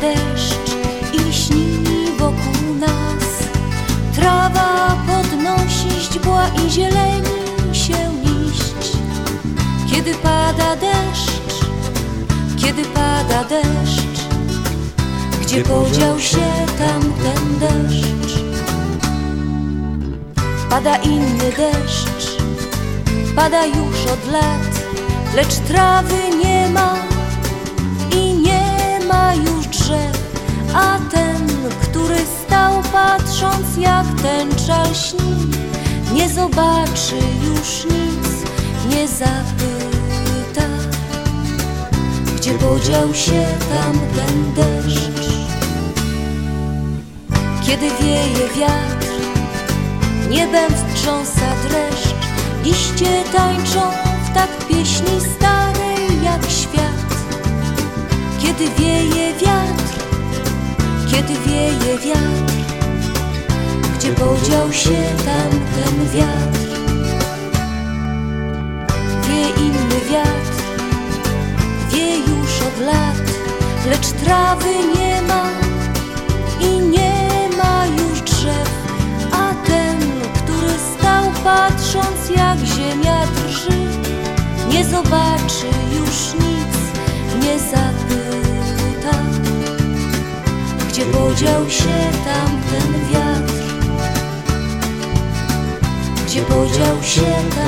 deszcz i śni wokół nas. Trawa podnosi źdźbła i zieleni się liść. Kiedy pada deszcz, kiedy pada deszcz, gdzie podział się tamten deszcz? Pada inny deszcz, pada już od lat, lecz trawy nie nie zobaczy już nic, nie zapyta, gdzie podział się tamten deszcz. Kiedy wieje wiatr, niebem wstrząsa dreszcz, liście tańczą w tak pieśni starej jak świat. Kiedy wieje wiatr, kiedy wieje wiatr, gdzie podział się tamten wiatr? Wie inny wiatr, wie już od lat, lecz trawy nie ma i nie ma już drzew, a ten, który stał patrząc jak ziemia drży, nie zobaczy już nic, nie zapyta, gdzie podział się tamten gdzie podział się tamten deszcz.